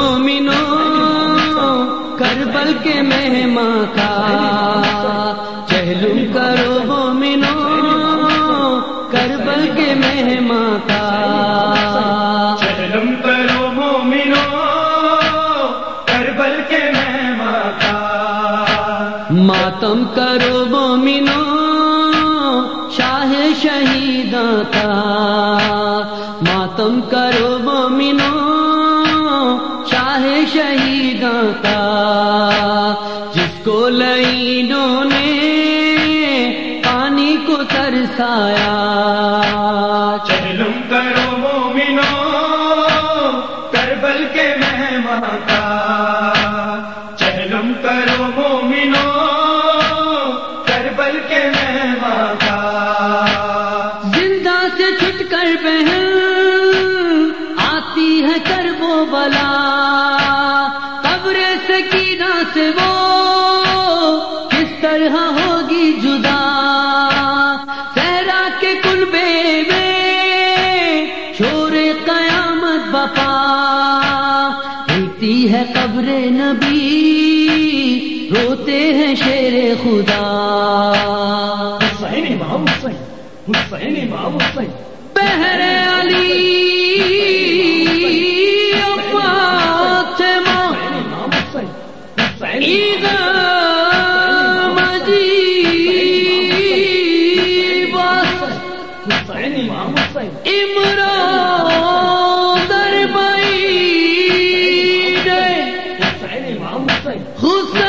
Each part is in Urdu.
مومنو، کربل کے مہمان کا چہلم کرو مومنو، کربل کے مہمان کا چہلم کرو مومنو، کربل کے مہمان کا ماتم کرو مومنو، شاہ شہیداں کا کو لینوں نے پانی کو ترسایا۔ چہلم کرو مومنو کربل کے مہمان بپا ہوتی ہے قبر نبی۔ روتے ہیں شیر خدا۔ حسین امام حسین حسین امام حسین۔ بہر علی۔ خوش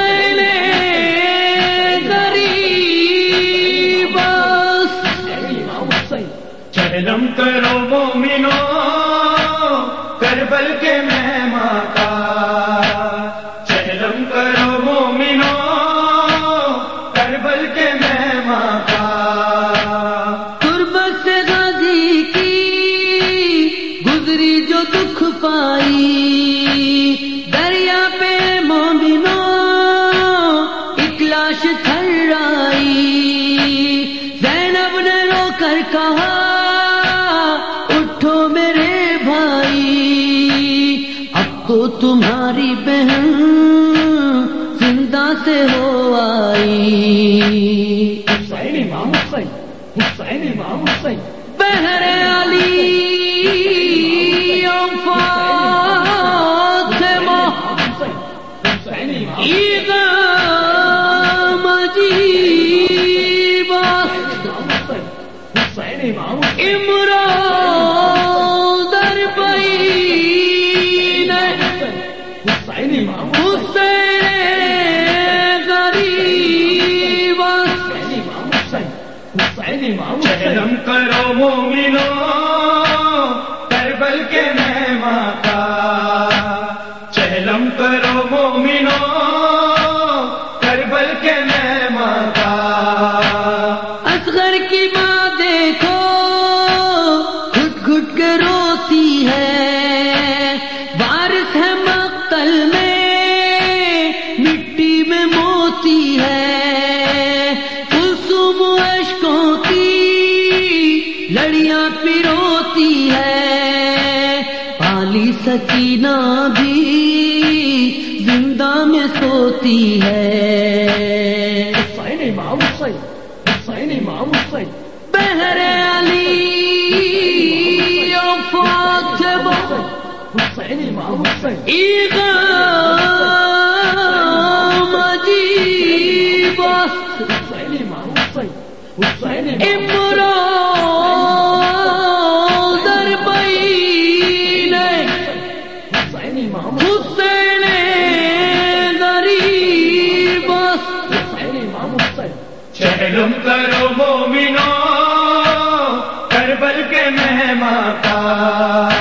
کر کہا اٹھو میرے بھائی؟ اب تو تمہاری بہن زندہ سے ہو آئی۔ حسین امام حسین حسین امام حسین۔ بہر علی عمران در بین حسین غریب حسین کرو مومنو کربل کے مہمان کا۔ چہلم کرو مومنو ہے۔ اشکوں کی لڑیاں ہے۔ پالی سکینہ بھی زندہ میں سوتی ہے۔ حسین امام حسین حسین امام حسین بہر علی فاطمہ۔ حسین امام حسین عید مجیب حسین امام حسین چہلم کرو مومنو کربل کے مہمان کا۔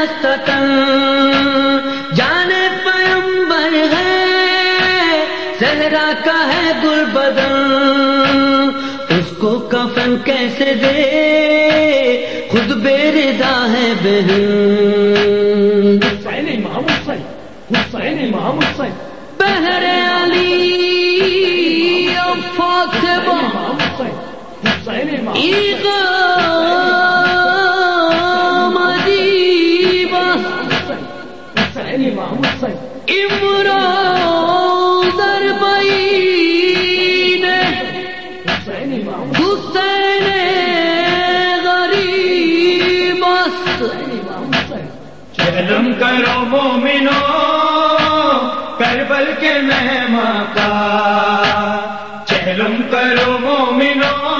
خستتن جانے پیمبر ہے صحرا کا ہے گل بدن اس کو کفن کیسے دے؟ خود خود بیردا ہے بہن۔ حسین امام حسین حسین امام حسین بہر علی فاطمہ حسین حسین امام ایغام امام حسین حسین امام حسین غریب است چہلم کرو مومنو، کربل کے مہمان کا۔ چہلم کرو مومنو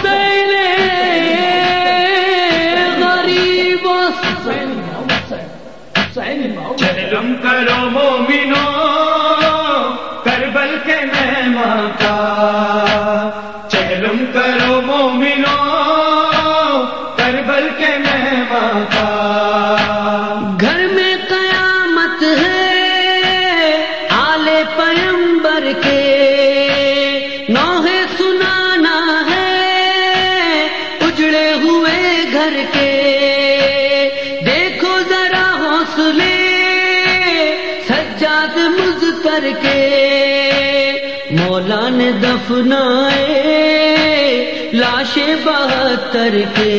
امام کرو مومنو، کربل کے مہمان کا۔ چہلم کرو مومنو، کربل کے مہمان کا۔ گھر میں قیامت ہے آلے پیمبر کے۔ نوحے سنانا ہے، اجڑے ہوئے گھر کے۔ دفنائے لاش بہتر کے۔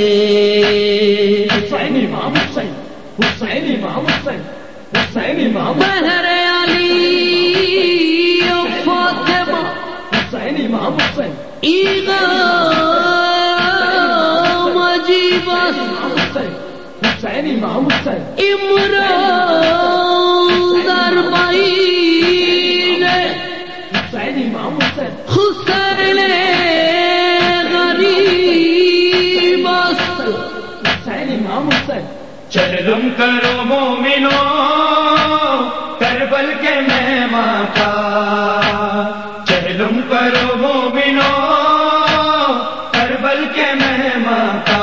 حسین امام حسین حسین امام حسین حسین امام بہر علی و فاطمہ حسین امام حسین۔ ایغام عجیب حسین امام حسین۔ حسین کرو مومنو، کربل کے مہمان کا۔ چہلم کرو مومنو، کربل کے مہمان کا۔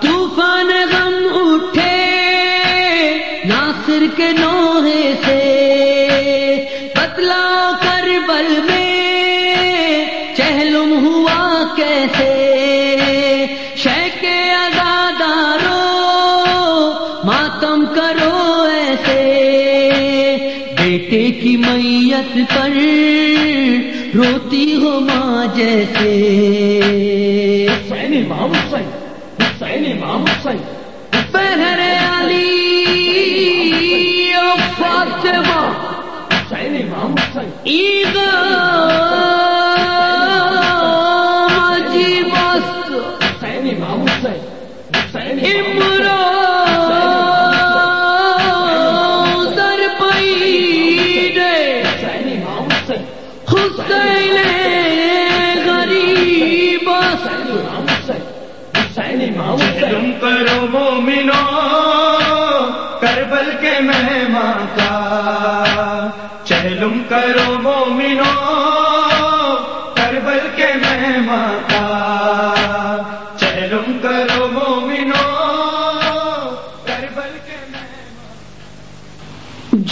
طوفان غم اٹھے ناصر کے نوحے سے۔ بتلا کربل میں چہلم ہوا کیسے؟ کی میت پر روتی ہو ماں جیسے۔ حسین امام حسین حسین امام حسین۔ بہر علی فاطمہ حسین امام حسین۔ ایغام عجیب است حسین امام حسین۔ حسین امام مہمان کا چہلم کرو مومنو کربل کے مہمان کا